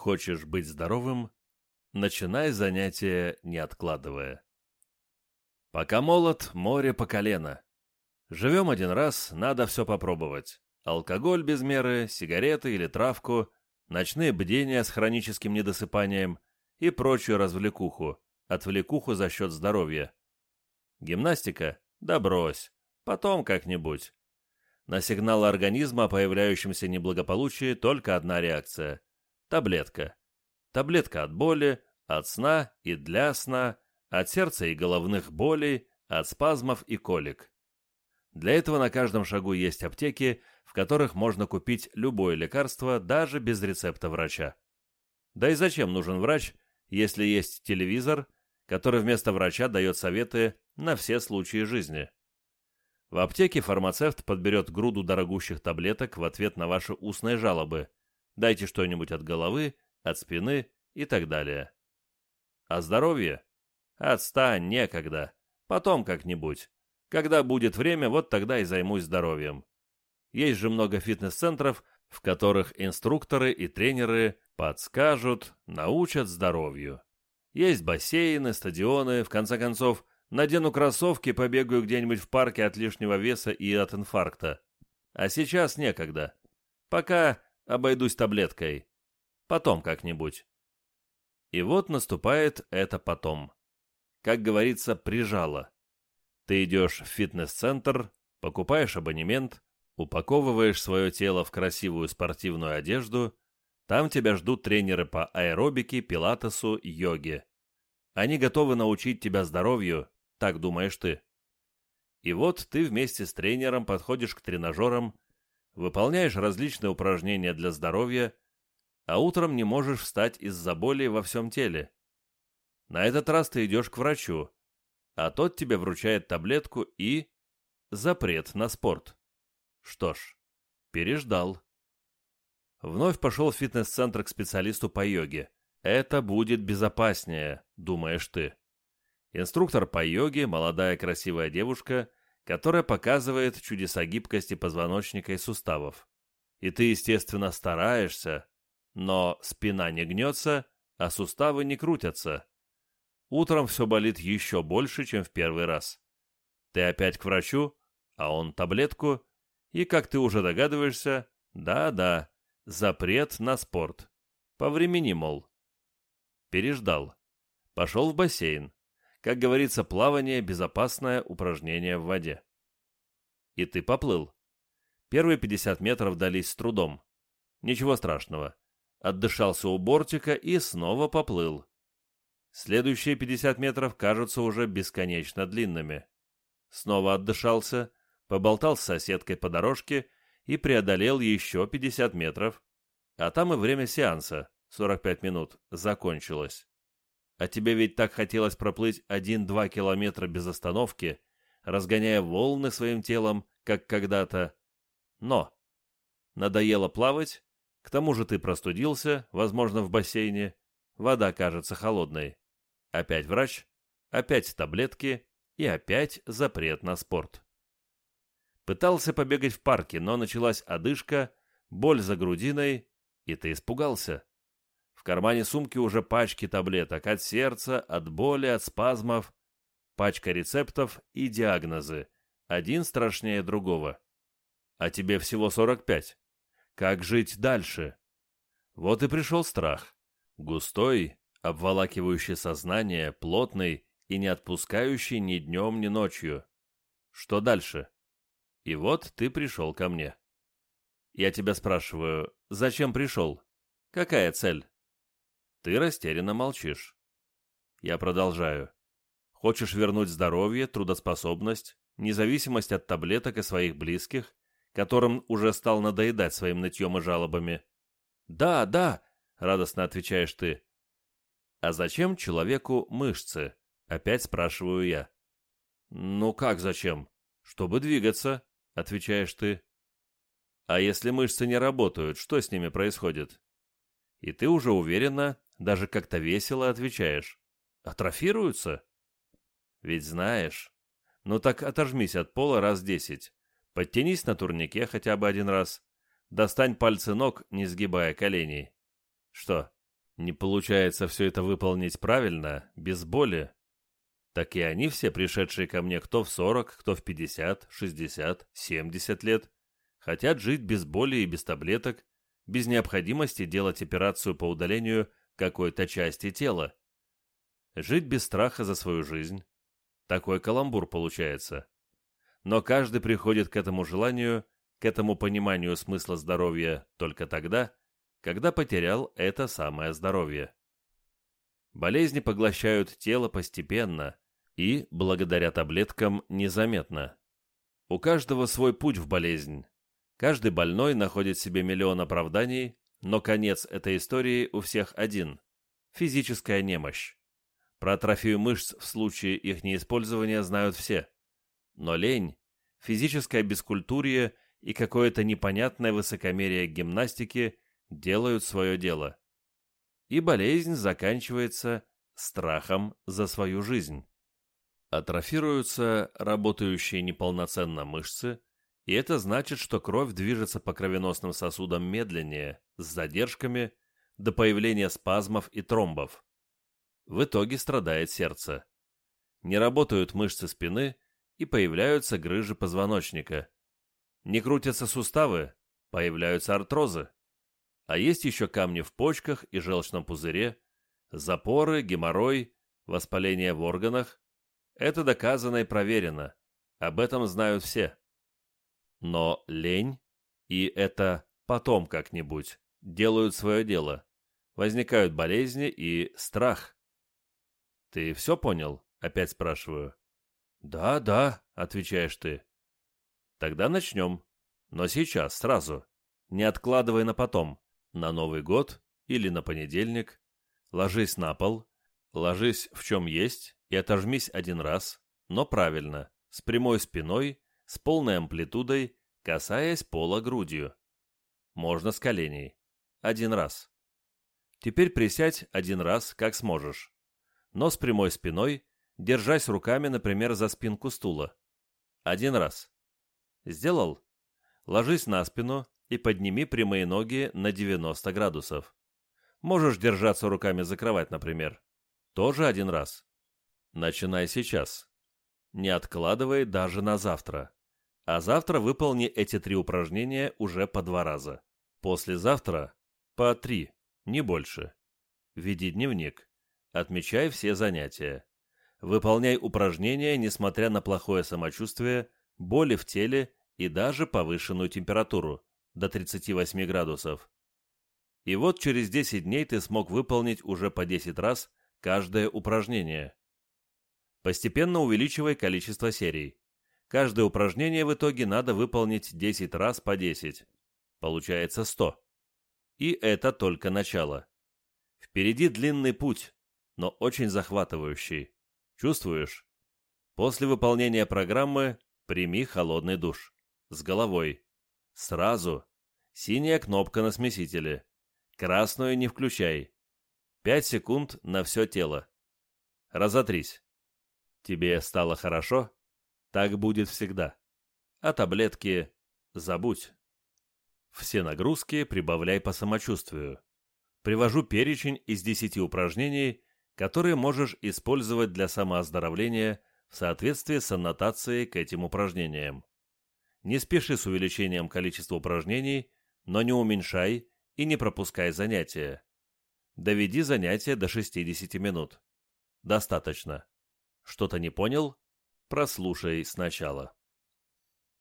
Хочешь быть здоровым? Начинай занятия, не откладывая. Пока молод, море по колено. Живем один раз, надо все попробовать. Алкоголь без меры, сигареты или травку, ночные бдения с хроническим недосыпанием и прочую развлекуху, отвлекуху за счет здоровья. Гимнастика? Да брось. Потом как-нибудь. На сигналы организма о появляющемся неблагополучии только одна реакция – таблетка. Таблетка от боли, от сна и для сна, от сердца и головных болей, от спазмов и колик. Для этого на каждом шагу есть аптеки, в которых можно купить любое лекарство даже без рецепта врача. Да и зачем нужен врач, если есть телевизор, который вместо врача дает советы на все случаи жизни? В аптеке фармацевт подберет груду дорогущих таблеток в ответ на ваши устные жалобы. Дайте что-нибудь от головы, от спины и так далее. А здоровье? Отстань, некогда. Потом как-нибудь. Когда будет время, вот тогда и займусь здоровьем. Есть же много фитнес-центров, в которых инструкторы и тренеры подскажут, научат здоровью. Есть бассейны, стадионы, в конце концов, надену кроссовки, побегаю где-нибудь в парке от лишнего веса и от инфаркта. А сейчас некогда. Пока обойдусь таблеткой. Потом как-нибудь. И вот наступает это потом. Как говорится, прижало. Ты идешь в фитнес-центр, покупаешь абонемент, упаковываешь свое тело в красивую спортивную одежду, там тебя ждут тренеры по аэробике, пилатесу, йоге. Они готовы научить тебя здоровью, так думаешь ты. И вот ты вместе с тренером подходишь к тренажерам, выполняешь различные упражнения для здоровья, а утром не можешь встать из-за боли во всем теле. На этот раз ты идешь к врачу, а тот тебе вручает таблетку и... запрет на спорт. Что ж, переждал. Вновь пошел в фитнес-центр к специалисту по йоге. Это будет безопаснее, думаешь ты. Инструктор по йоге – молодая красивая девушка, которая показывает чудеса гибкости позвоночника и суставов. И ты, естественно, стараешься, но спина не гнется, а суставы не крутятся. Утром все болит еще больше, чем в первый раз. Ты опять к врачу, а он таблетку, и, как ты уже догадываешься, да-да, запрет на спорт. По времени, мол. Переждал. Пошел в бассейн. Как говорится, плавание – безопасное упражнение в воде. И ты поплыл. Первые 50 метров дались с трудом. Ничего страшного. Отдышался у бортика и снова поплыл. Следующие 50 метров кажутся уже бесконечно длинными. Снова отдышался, поболтал с соседкой по дорожке и преодолел еще 50 метров. А там и время сеанса, 45 минут, закончилось. А тебе ведь так хотелось проплыть 1-2 километра без остановки, разгоняя волны своим телом, как когда-то. Но надоело плавать, к тому же ты простудился, возможно, в бассейне, вода кажется холодной. Опять врач, опять таблетки и опять запрет на спорт. Пытался побегать в парке, но началась одышка, боль за грудиной, и ты испугался. В кармане сумки уже пачки таблеток от сердца, от боли, от спазмов, пачка рецептов и диагнозы, один страшнее другого. А тебе всего 45. Как жить дальше? Вот и пришел страх. Густой, обволакивающий сознание, плотный и не отпускающий ни днем, ни ночью. Что дальше? И вот ты пришел ко мне. Я тебя спрашиваю, зачем пришел? Какая цель? Ты растерянно молчишь. Я продолжаю. Хочешь вернуть здоровье, трудоспособность, независимость от таблеток и своих близких, которым уже стал надоедать своим нытьем и жалобами? Да, да, радостно отвечаешь ты. «А зачем человеку мышцы?» — опять спрашиваю я. «Ну как зачем? Чтобы двигаться», — отвечаешь ты. «А если мышцы не работают, что с ними происходит?» И ты уже уверенно, даже как-то весело отвечаешь. «Атрофируются?» «Ведь знаешь. Ну так отожмись от пола раз десять. Подтянись на турнике хотя бы один раз. Достань пальцы ног, не сгибая коленей. Что, Не получается все это выполнить правильно, без боли. Так и они все, пришедшие ко мне кто в 40, кто в 50, 60, 70 лет, хотят жить без боли и без таблеток, без необходимости делать операцию по удалению какой-то части тела. Жить без страха за свою жизнь. Такой каламбур получается. Но каждый приходит к этому желанию, к этому пониманию смысла здоровья только тогда, когда потерял это самое здоровье. Болезни поглощают тело постепенно и, благодаря таблеткам, незаметно. У каждого свой путь в болезнь. Каждый больной находит себе миллион оправданий, но конец этой истории у всех один – физическая немощь. Про атрофию мышц в случае их неиспользования знают все. Но лень, физическое бескультурье и какое-то непонятное высокомерие гимнастики делают свое дело. И болезнь заканчивается страхом за свою жизнь. Атрофируются работающие неполноценно мышцы, и это значит, что кровь движется по кровеносным сосудам медленнее, с задержками, до появления спазмов и тромбов. В итоге страдает сердце. Не работают мышцы спины и появляются грыжи позвоночника. Не крутятся суставы, появляются артрозы. А есть еще камни в почках и желчном пузыре, запоры, геморрой, воспаление в органах. Это доказано и проверено. Об этом знают все. Но лень, и это потом как-нибудь, делают свое дело. Возникают болезни и страх. «Ты все понял?» — опять спрашиваю. «Да, да», — отвечаешь ты. «Тогда начнем. Но сейчас, сразу. Не откладывай на потом на Новый год или на понедельник, ложись на пол, ложись в чем есть и отожмись один раз, но правильно, с прямой спиной, с полной амплитудой, касаясь пола грудью. Можно с коленей. Один раз. Теперь присядь один раз, как сможешь. Но с прямой спиной, держась руками, например, за спинку стула. Один раз. Сделал? Ложись на спину, и подними прямые ноги на 90 градусов. Можешь держаться руками за кровать, например. Тоже один раз. Начинай сейчас. Не откладывай даже на завтра. А завтра выполни эти три упражнения уже по два раза. Послезавтра по три, не больше. Веди дневник. Отмечай все занятия. Выполняй упражнения, несмотря на плохое самочувствие, боли в теле и даже повышенную температуру до 38 градусов. И вот через 10 дней ты смог выполнить уже по 10 раз каждое упражнение. Постепенно увеличивай количество серий. Каждое упражнение в итоге надо выполнить 10 раз по 10. Получается 100. И это только начало. Впереди длинный путь, но очень захватывающий. Чувствуешь? После выполнения программы прими холодный душ. С головой. Сразу. Синяя кнопка на смесителе. Красную не включай. Пять секунд на все тело. Разотрись. Тебе стало хорошо? Так будет всегда. А таблетки забудь. Все нагрузки прибавляй по самочувствию. Привожу перечень из 10 упражнений, которые можешь использовать для самооздоровления в соответствии с аннотацией к этим упражнениям. Не спеши с увеличением количества упражнений, но не уменьшай и не пропускай занятия. Доведи занятия до 60 минут. Достаточно. Что-то не понял? Прослушай сначала.